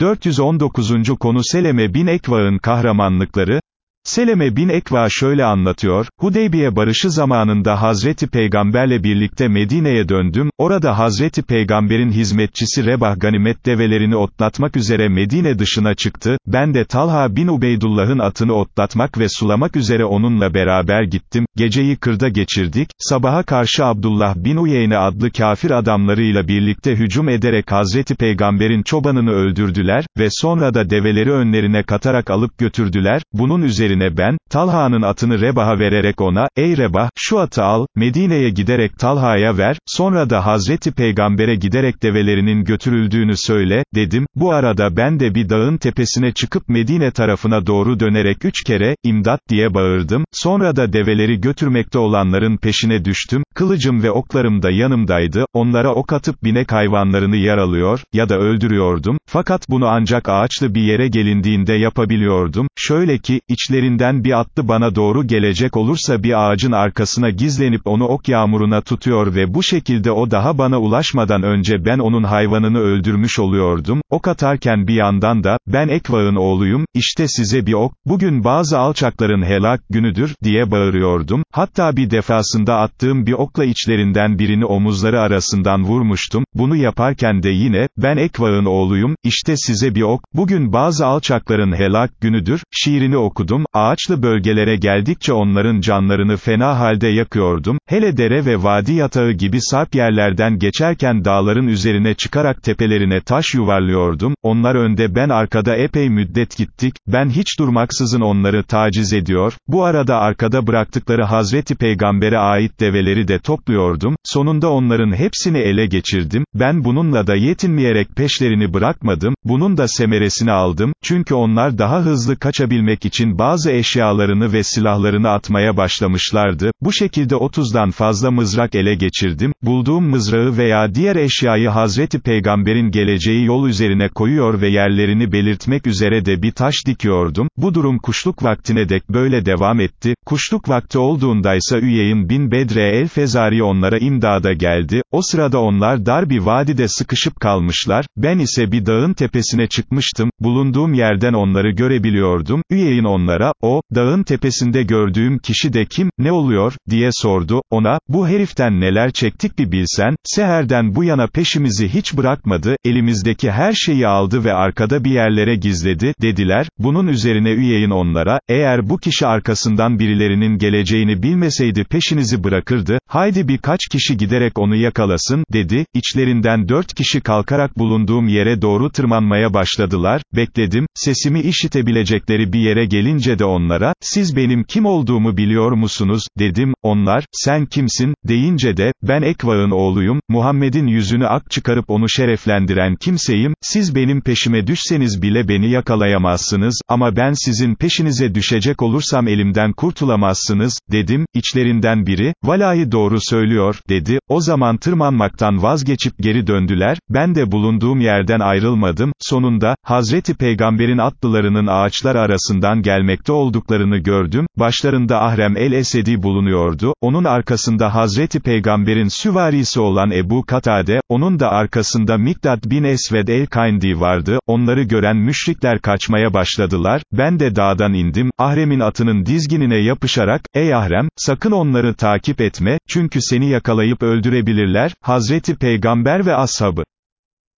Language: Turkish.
419. konu Seleme bin Ekva'ın kahramanlıkları, Seleme bin Ekva şöyle anlatıyor, Hudeybiye barışı zamanında Hazreti Peygamberle birlikte Medine'ye döndüm, orada Hazreti Peygamber'in hizmetçisi Rebah ganimet develerini otlatmak üzere Medine dışına çıktı, ben de Talha bin Ubeydullah'ın atını otlatmak ve sulamak üzere onunla beraber gittim, geceyi kırda geçirdik, sabaha karşı Abdullah bin Uyeyne adlı kafir adamlarıyla birlikte hücum ederek Hazreti Peygamber'in çobanını öldürdüler, ve sonra da develeri önlerine katarak alıp götürdüler, bunun üzerine üzerine ben, Talha'nın atını Rebah'a vererek ona, ey Rebah, şu atı al, Medine'ye giderek Talha'ya ver, sonra da Hazreti Peygamber'e giderek develerinin götürüldüğünü söyle, dedim, bu arada ben de bir dağın tepesine çıkıp Medine tarafına doğru dönerek üç kere, imdat diye bağırdım, sonra da develeri götürmekte olanların peşine düştüm, kılıcım ve oklarım da yanımdaydı, onlara ok atıp binek hayvanlarını yaralıyor, ya da öldürüyordum, fakat bunu ancak ağaçlı bir yere gelindiğinde yapabiliyordum, şöyle ki, içleri içlerinden bir atlı bana doğru gelecek olursa bir ağacın arkasına gizlenip onu ok yağmuruna tutuyor ve bu şekilde o daha bana ulaşmadan önce ben onun hayvanını öldürmüş oluyordum, ok atarken bir yandan da, ben Ekva'ın oğluyum, işte size bir ok, bugün bazı alçakların helak günüdür, diye bağırıyordum, hatta bir defasında attığım bir okla içlerinden birini omuzları arasından vurmuştum, bunu yaparken de yine, ben Ekva'ın oğluyum, işte size bir ok, bugün bazı alçakların helak günüdür, şiirini okudum, ağaçlı bölgelere geldikçe onların canlarını fena halde yakıyordum, hele dere ve vadi yatağı gibi sarp yerlerden geçerken dağların üzerine çıkarak tepelerine taş yuvarlıyordum, onlar önde ben arkada epey müddet gittik, ben hiç durmaksızın onları taciz ediyor, bu arada arkada bıraktıkları Hazreti Peygamber'e ait develeri de topluyordum, sonunda onların hepsini ele geçirdim, ben bununla da yetinmeyerek peşlerini bırakmadım, bunun da semeresini aldım, çünkü onlar daha hızlı kaçabilmek için bazı bazı eşyalarını ve silahlarını atmaya başlamışlardı, bu şekilde 30'dan fazla mızrak ele geçirdim, bulduğum mızrağı veya diğer eşyayı Hazreti Peygamber'in geleceği yol üzerine koyuyor ve yerlerini belirtmek üzere de bir taş dikiyordum, bu durum kuşluk vaktine dek böyle devam etti, kuşluk vakti olduğundaysa Üyeyin bin Bedre el-Fezari onlara imdada geldi, o sırada onlar dar bir vadide sıkışıp kalmışlar, ben ise bir dağın tepesine çıkmıştım, bulunduğum yerden onları görebiliyordum, Üyeyin onlara, o, dağın tepesinde gördüğüm kişi de kim, ne oluyor, diye sordu, ona, bu heriften neler çektik bir bilsen, seherden bu yana peşimizi hiç bırakmadı, elimizdeki her şeyi aldı ve arkada bir yerlere gizledi, dediler, bunun üzerine üyeyin onlara, eğer bu kişi arkasından birilerinin geleceğini bilmeseydi peşinizi bırakırdı, haydi birkaç kişi giderek onu yakalasın, dedi, içlerinden dört kişi kalkarak bulunduğum yere doğru tırmanmaya başladılar, bekledim, sesimi işitebilecekleri bir yere gelince de onlara, siz benim kim olduğumu biliyor musunuz, dedim, onlar, sen kimsin, deyince de, ben Ekva'ın oğluyum, Muhammed'in yüzünü ak çıkarıp onu şereflendiren kimseyim, siz benim peşime düşseniz bile beni yakalayamazsınız, ama ben sizin peşinize düşecek olursam elimden kurtulamazsınız, dedim, içlerinden biri, valayı doğru söylüyor, dedi, o zaman tırmanmaktan vazgeçip geri döndüler, ben de bulunduğum yerden ayrılmadım, sonunda, Hazreti Peygamber'in atlılarının ağaçlar arasından gelmekte olduklarını gördüm, başlarında Ahrem el-Esedi bulunuyordu, onun arkasında Hazreti Peygamber'in süvarisi olan Ebu Katade, onun da arkasında Mikdad bin Esved el-Kayndi vardı, onları gören müşrikler kaçmaya başladılar, ben de dağdan indim, Ahrem'in atının dizginine yapışarak, ey Ahrem, sakın onları takip etme, çünkü seni yakalayıp öldürebilirler, Hazreti Peygamber ve ashabı.